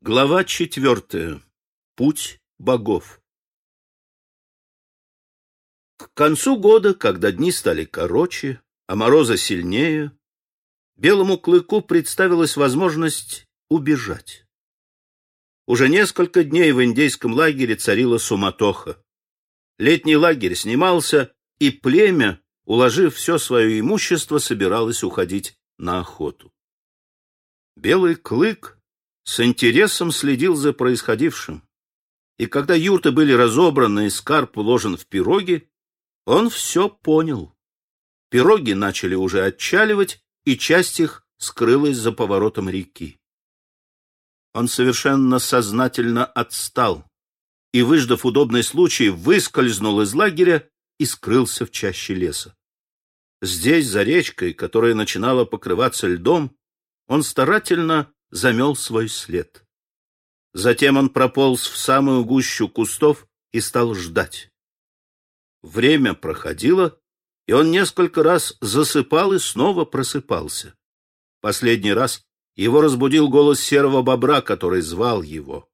Глава четвертая. Путь богов. К концу года, когда дни стали короче, а мороза сильнее, белому клыку представилась возможность убежать. Уже несколько дней в индейском лагере царила суматоха. Летний лагерь снимался, и племя, уложив все свое имущество, собиралось уходить на охоту. Белый клык с интересом следил за происходившим. И когда юрты были разобраны и скарб уложен в пироги, он все понял. Пироги начали уже отчаливать, и часть их скрылась за поворотом реки. Он совершенно сознательно отстал и, выждав удобный случай, выскользнул из лагеря и скрылся в чаще леса. Здесь, за речкой, которая начинала покрываться льдом, он старательно замел свой след. Затем он прополз в самую гущу кустов и стал ждать. Время проходило, и он несколько раз засыпал и снова просыпался. Последний раз его разбудил голос серого бобра, который звал его.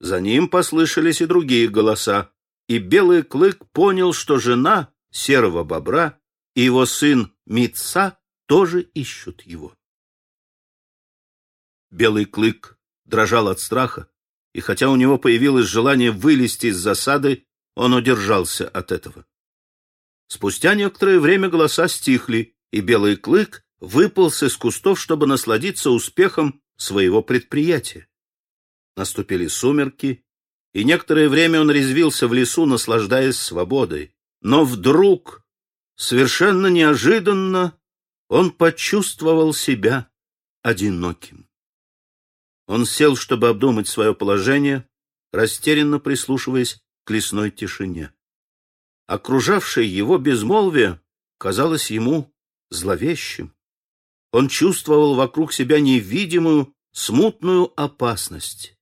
За ним послышались и другие голоса, и белый клык понял, что жена серого бобра и его сын Митца тоже ищут его. Белый клык дрожал от страха, и хотя у него появилось желание вылезти из засады, он удержался от этого. Спустя некоторое время голоса стихли, и белый клык выполз из кустов, чтобы насладиться успехом своего предприятия. Наступили сумерки, и некоторое время он резвился в лесу, наслаждаясь свободой. Но вдруг, совершенно неожиданно, он почувствовал себя одиноким. Он сел, чтобы обдумать свое положение, растерянно прислушиваясь к лесной тишине. Окружавшее его безмолвие казалось ему зловещим. Он чувствовал вокруг себя невидимую, смутную опасность.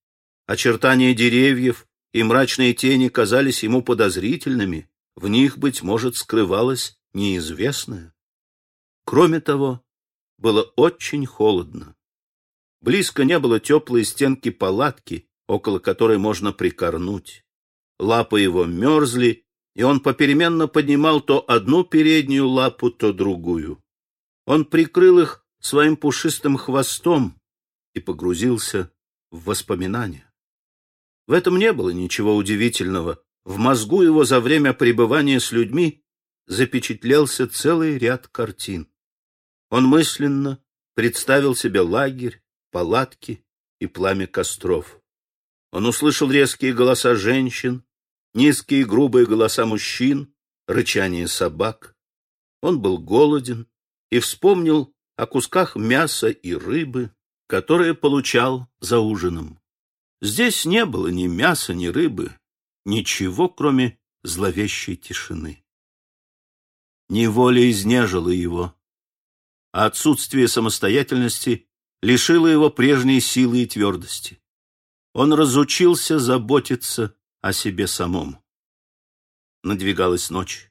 Очертания деревьев и мрачные тени казались ему подозрительными, в них, быть может, скрывалось неизвестное. Кроме того, было очень холодно. Близко не было теплой стенки палатки, около которой можно прикорнуть. Лапы его мерзли, и он попеременно поднимал то одну переднюю лапу, то другую. Он прикрыл их своим пушистым хвостом и погрузился в воспоминания. В этом не было ничего удивительного. В мозгу его за время пребывания с людьми запечатлелся целый ряд картин. Он мысленно представил себе лагерь, палатки и пламя костров. Он услышал резкие голоса женщин, низкие грубые голоса мужчин, рычание собак. Он был голоден и вспомнил о кусках мяса и рыбы, которые получал за ужином. Здесь не было ни мяса, ни рыбы, ничего, кроме зловещей тишины. Неволя изнежила его, а отсутствие самостоятельности лишило его прежней силы и твердости. Он разучился заботиться о себе самом. Надвигалась ночь.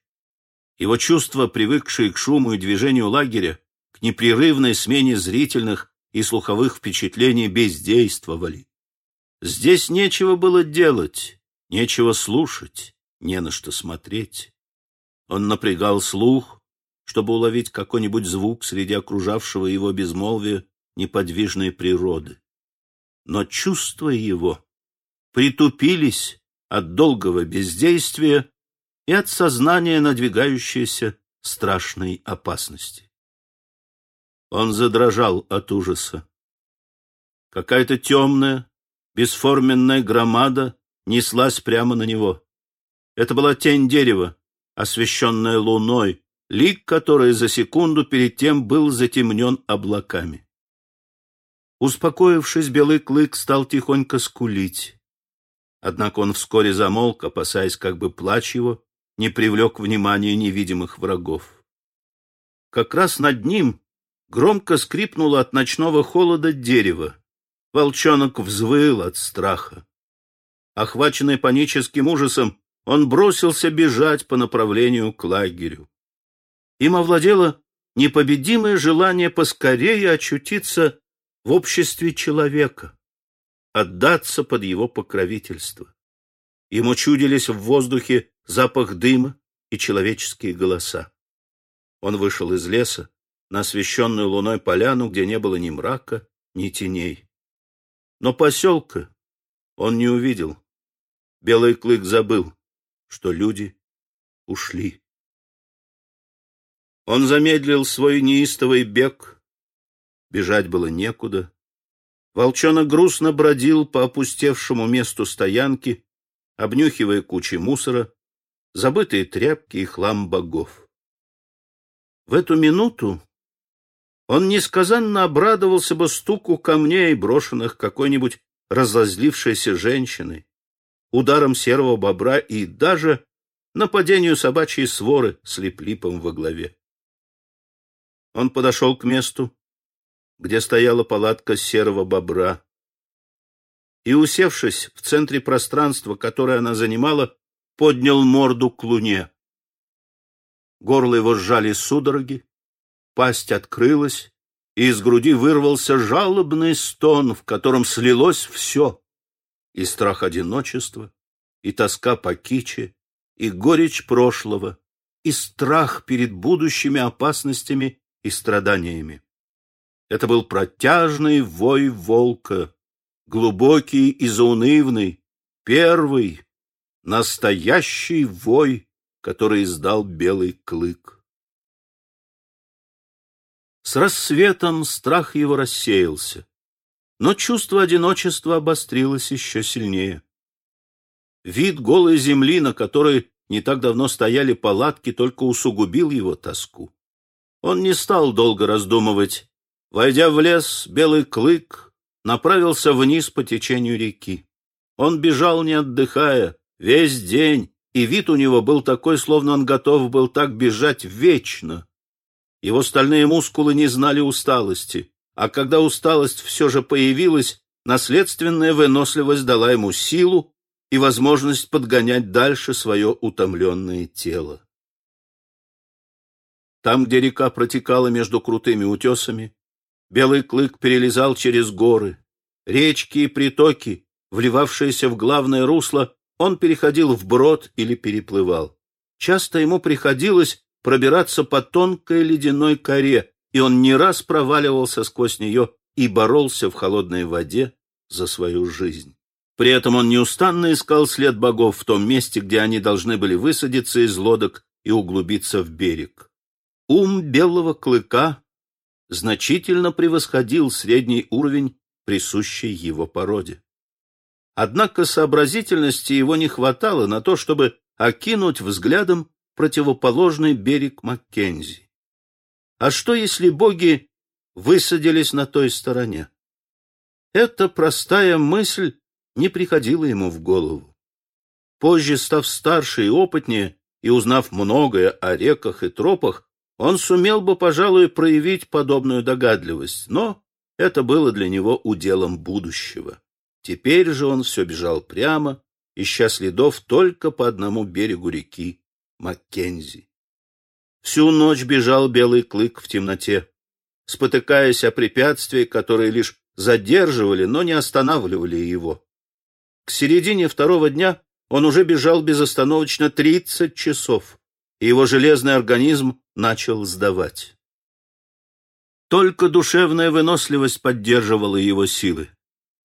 Его чувства, привыкшие к шуму и движению лагеря, к непрерывной смене зрительных и слуховых впечатлений, бездействовали. Здесь нечего было делать, нечего слушать, не на что смотреть. Он напрягал слух, чтобы уловить какой-нибудь звук среди окружавшего его безмолвия неподвижной природы. Но чувства его притупились от долгого бездействия и от сознания надвигающейся страшной опасности. Он задрожал от ужаса. Какая-то темная, бесформенная громада неслась прямо на него. Это была тень дерева, освещенная луной, лик которой за секунду перед тем был затемнен облаками. Успокоившись, белый клык стал тихонько скулить. Однако он вскоре замолк, опасаясь, как бы плач его не привлек внимание невидимых врагов. Как раз над ним громко скрипнуло от ночного холода дерево. Волчонок взвыл от страха. Охваченный паническим ужасом, он бросился бежать по направлению к лагерю. Им овладело непобедимое желание поскорее очутиться в обществе человека. отдаться под его покровительство. Ему чудились в воздухе запах дыма и человеческие голоса. Он вышел из леса на освещенную луной поляну, где не было ни мрака, ни теней. Но поселка он не увидел. Белый клык забыл, что люди ушли. Он замедлил свой неистовый бег. Бежать было некуда. Волчонок грустно бродил по опустевшему месту стоянки, обнюхивая кучи мусора, забытые тряпки и хлам богов. В эту минуту он несказанно обрадовался бы стуку камней, брошенных какой-нибудь разозлившейся женщиной, ударом серого бобра и даже нападению собачьей своры с липлипом во главе. Он подошел к месту, где стояла палатка серого бобра, и, усевшись в центре пространства, которое она занимала, поднял морду к луне. Горло его сжали судороги, пасть открылась, и из груди вырвался жалобный стон, в котором слилось все — и страх одиночества, и тоска по киче, и горечь прошлого, и страх перед будущими опасностями и страданиями. Это был протяжный вой волка, глубокий и заунывный, первый, настоящий вой, который издал белый клык. С рассветом страх его рассеялся, но чувство одиночества обострилось еще сильнее. Вид голой земли, на которой не так давно стояли палатки, только усугубил его тоску. Он не стал долго раздумывать. Войдя в лес, белый клык направился вниз по течению реки. Он бежал, не отдыхая, весь день, и вид у него был такой, словно он готов был так бежать вечно. Его стальные мускулы не знали усталости, а когда усталость все же появилась, наследственная выносливость дала ему силу и возможность подгонять дальше свое утомленное тело. Там, где река протекала между крутыми утесами, белый клык перелезал через горы. Речки и притоки, вливавшиеся в главное русло, он переходил вброд или переплывал. Часто ему приходилось пробираться по тонкой ледяной коре, и он не раз проваливался сквозь нее и боролся в холодной воде за свою жизнь. При этом он неустанно искал след богов в том месте, где они должны были высадиться из лодок и углубиться в берег. Ум белого клыка значительно превосходил средний уровень, присущий его породе. Однако сообразительности его не хватало на то, чтобы окинуть взглядом противоположный берег Маккензи. А что, если боги высадились на той стороне? Эта простая мысль не приходила ему в голову. Позже, став старше и опытнее, и узнав многое о реках и тропах, он сумел бы, пожалуй, проявить подобную догадливость, но это было для него уделом будущего. Теперь же он все бежал прямо, ища следов только по одному берегу реки Маккензи. Всю ночь бежал белый клык в темноте, спотыкаясь о препятствия, которые лишь задерживали, но не останавливали его. К середине второго дня он уже бежал безостановочно тридцать часов, и его железный организм начал сдавать. Только душевная выносливость поддерживала его силы.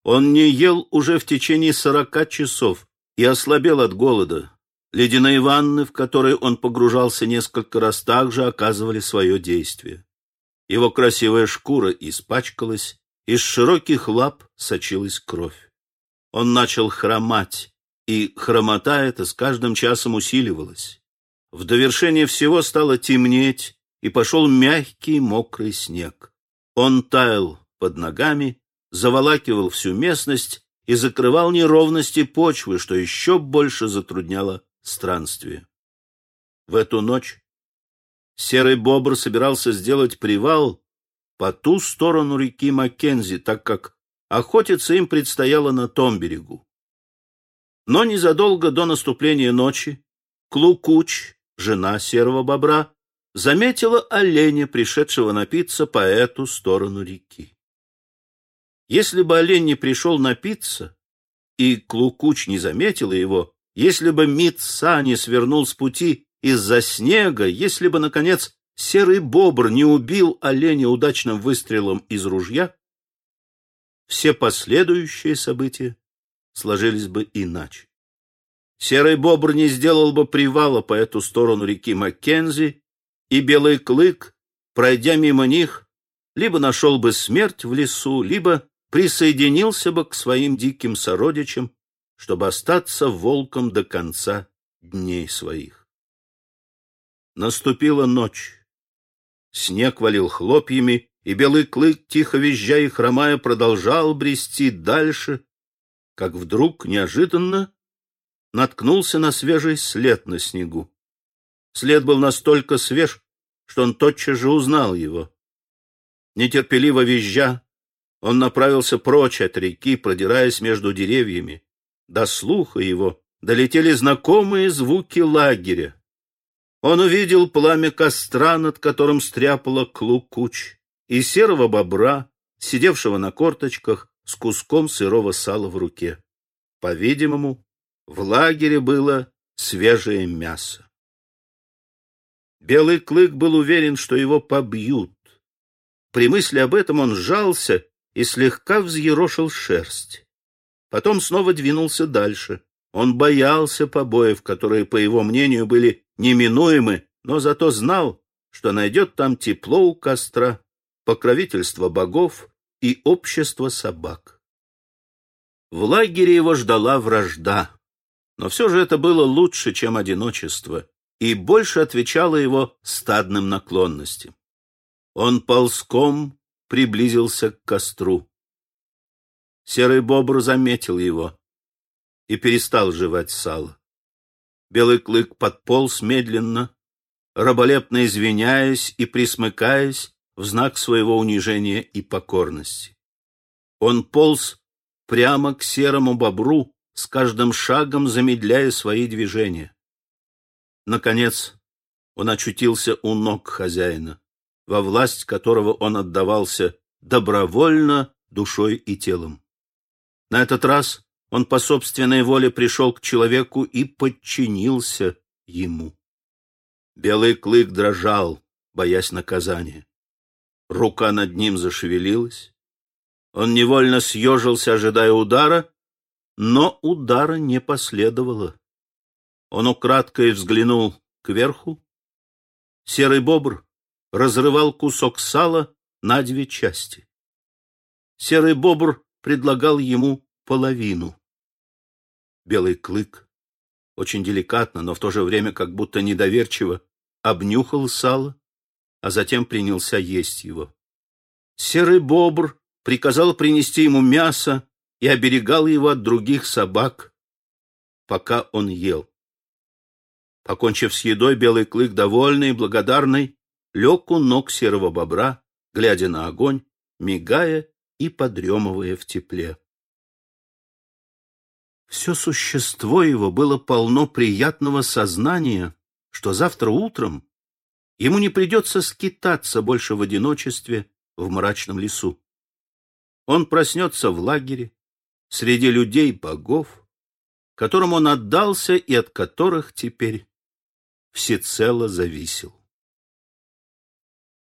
Он не ел уже в течение сорока часов и ослабел от голода. Ледяные ванны, в которые он погружался несколько раз, также оказывали свое действие. Его красивая шкура испачкалась, из широких лап сочилась кровь. Он начал хромать, и хромота эта с каждым часом усиливалась. В довершение всего стало темнеть, и пошел мягкий мокрый снег. Он таял под ногами, заволакивал всю местность и закрывал неровности почвы, что еще больше затрудняло странствие. В эту ночь серый бобр собирался сделать привал по ту сторону реки Маккензи, так как охотиться им предстояло на том берегу. Но незадолго до наступления ночи Клукуч жена серого бобра, заметила оленя, пришедшего напиться по эту сторону реки. Если бы олень не пришел напиться, и Клукуч не заметила его, если бы Митса не свернул с пути из-за снега, если бы, наконец, серый бобр не убил оленя удачным выстрелом из ружья, все последующие события сложились бы иначе. Серый бобр не сделал бы привала по эту сторону реки Маккензи, и белый клык, пройдя мимо них, либо нашел бы смерть в лесу, либо присоединился бы к своим диким сородичам, чтобы остаться волком до конца дней своих. Наступила ночь. Снег валил хлопьями, и белый клык, тихо визжа и хромая, продолжал брести дальше, как вдруг неожиданно наткнулся на свежий след на снегу. След был настолько свеж, что он тотчас же узнал его. Нетерпеливо визжа, он направился прочь от реки, продираясь между деревьями. До слуха его долетели знакомые звуки лагеря. Он увидел пламя костра, над которым стряпала клукуч, и серого бобра, сидевшего на корточках с куском сырого сала в руке. По-видимому, в лагере было свежее мясо. Белый клык был уверен, что его побьют. При мысли об этом он сжался и слегка взъерошил шерсть. Потом снова двинулся дальше. Он боялся побоев, которые, по его мнению, были неминуемы, но зато знал, что найдет там тепло у костра, покровительство богов и общество собак. В лагере его ждала вражда, но все же это было лучше, чем одиночество, и больше отвечало его стадным наклонностям. Он ползком приблизился к костру. Серый бобр заметил его и перестал жевать сало. Белый клык подполз медленно, раболепно извиняясь и присмыкаясь в знак своего унижения и покорности. Он полз прямо к серому бобру, с каждым шагом замедляя свои движения. Наконец, он очутился у ног хозяина во власть которого он отдавался добровольно душой и телом. На этот раз он по собственной воле пришел к человеку и подчинился ему. Белый клык дрожал, боясь наказания. Рука над ним зашевелилась. Он невольно съежился, ожидая удара, но удара не последовало. Он украдкой взглянул кверху. Серый бобр разрывал кусок сала на две части. Серый бобр предлагал ему половину. Белый клык, очень деликатно, но в то же время как будто недоверчиво, обнюхал сало, а затем принялся есть его. Серый бобр приказал принести ему мясо и оберегал его от других собак, пока он ел. Покончив с едой, белый клык, довольный и благодарный, лег у ног серого бобра, глядя на огонь, мигая и подремывая в тепле. Все существо его было полно приятного сознания, что завтра утром ему не придется скитаться больше в одиночестве в мрачном лесу. Он проснется в лагере, среди людей богов, которым он отдался и от которых теперь всецело зависел.